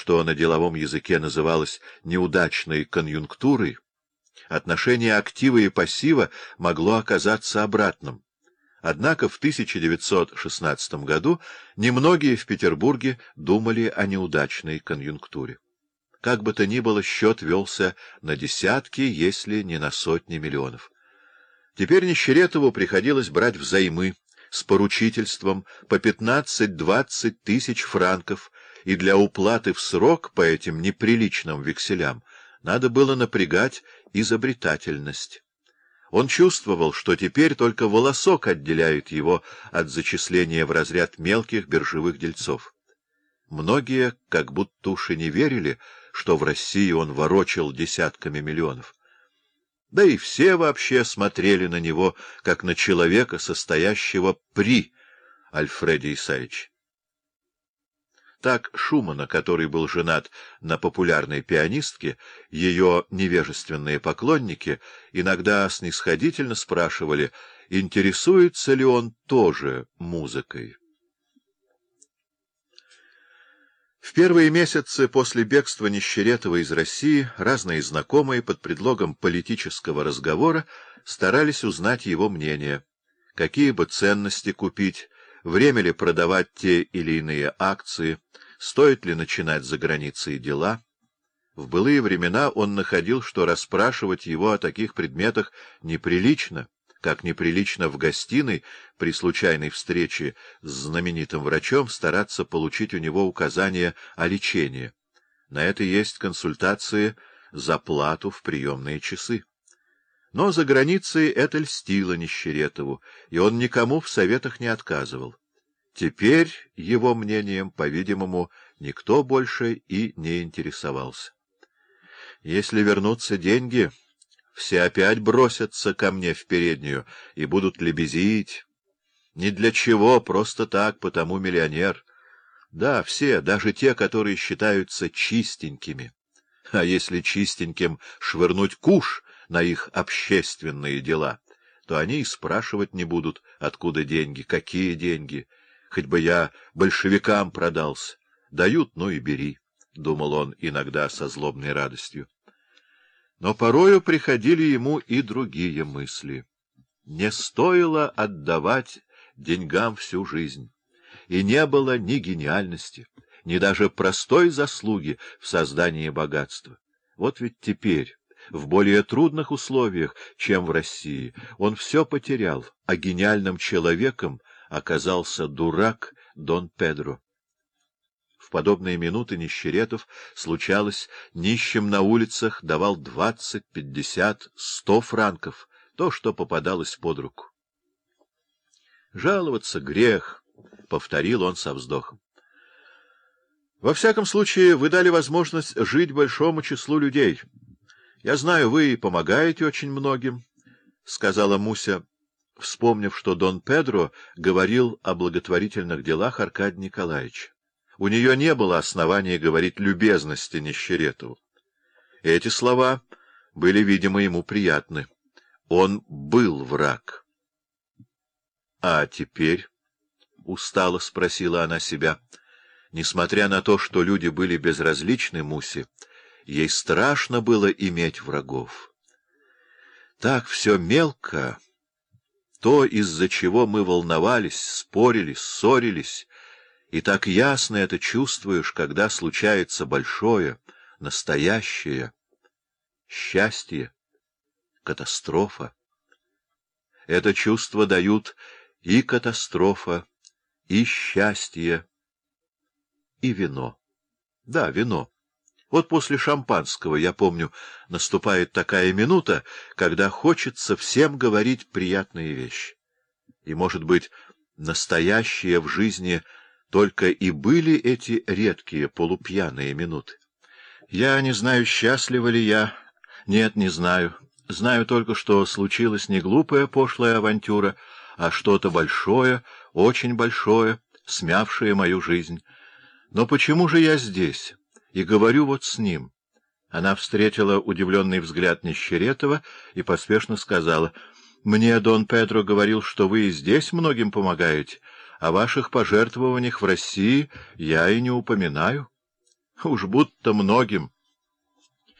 что на деловом языке называлось неудачной конъюнктурой, отношение актива и пассива могло оказаться обратным. Однако в 1916 году немногие в Петербурге думали о неудачной конъюнктуре. Как бы то ни было, счет велся на десятки, если не на сотни миллионов. Теперь Нищеретову приходилось брать взаймы с поручительством по 15-20 тысяч франков, и для уплаты в срок по этим неприличным векселям надо было напрягать изобретательность. Он чувствовал, что теперь только волосок отделяет его от зачисления в разряд мелких биржевых дельцов. Многие как будто уж и не верили, что в России он ворочал десятками миллионов. Да и все вообще смотрели на него, как на человека, состоящего при Альфреде Исаевиче. Так Шумана, который был женат на популярной пианистке, ее невежественные поклонники иногда снисходительно спрашивали, интересуется ли он тоже музыкой. В первые месяцы после бегства Нищеретова из России разные знакомые под предлогом политического разговора старались узнать его мнение, какие бы ценности купить, время ли продавать те или иные акции, стоит ли начинать за границей дела. В былые времена он находил, что расспрашивать его о таких предметах неприлично, как неприлично в гостиной при случайной встрече с знаменитым врачом стараться получить у него указания о лечении. На это есть консультации за плату в приемные часы. Но за границей это льстило Нищеретову, и он никому в советах не отказывал. Теперь его мнением, по-видимому, никто больше и не интересовался. Если вернутся деньги, все опять бросятся ко мне в переднюю и будут лебезить. Ни для чего, просто так, потому миллионер. Да, все, даже те, которые считаются чистенькими. А если чистеньким швырнуть куш на их общественные дела, то они и спрашивать не будут, откуда деньги, какие деньги — хоть бы я большевикам продался. Дают, ну и бери, — думал он иногда со злобной радостью. Но порою приходили ему и другие мысли. Не стоило отдавать деньгам всю жизнь, и не было ни гениальности, ни даже простой заслуги в создании богатства. Вот ведь теперь, в более трудных условиях, чем в России, он все потерял, а гениальным человеком оказался дурак Дон Педро. Подобные минуты Нищеретов, случалось, нищим на улицах давал двадцать, пятьдесят, сто франков, то, что попадалось под руку. «Жаловаться — грех», — повторил он со вздохом. «Во всяком случае, вы дали возможность жить большому числу людей. Я знаю, вы помогаете очень многим», — сказала Муся, вспомнив, что Дон Педро говорил о благотворительных делах Аркадия Николаевича. У нее не было основания говорить любезности Нищеретову. Эти слова были, видимо, ему приятны. Он был враг. — А теперь? — устало спросила она себя. Несмотря на то, что люди были безразличны Мусе, ей страшно было иметь врагов. Так все мелко... То, из-за чего мы волновались, спорили, ссорились, и так ясно это чувствуешь, когда случается большое, настоящее счастье, катастрофа. Это чувство дают и катастрофа, и счастье, и вино. Да, вино. Вот после шампанского, я помню, наступает такая минута, когда хочется всем говорить приятные вещи. И, может быть, настоящие в жизни только и были эти редкие полупьяные минуты. Я не знаю, счастлива ли я. Нет, не знаю. Знаю только, что случилась не глупая пошлая авантюра, а что-то большое, очень большое, смявшее мою жизнь. Но почему же я здесь? и говорю вот с ним. Она встретила удивленный взгляд Нищеретова и поспешно сказала, «Мне Дон Педро говорил, что вы и здесь многим помогаете, о ваших пожертвованиях в России я и не упоминаю». Уж будто многим.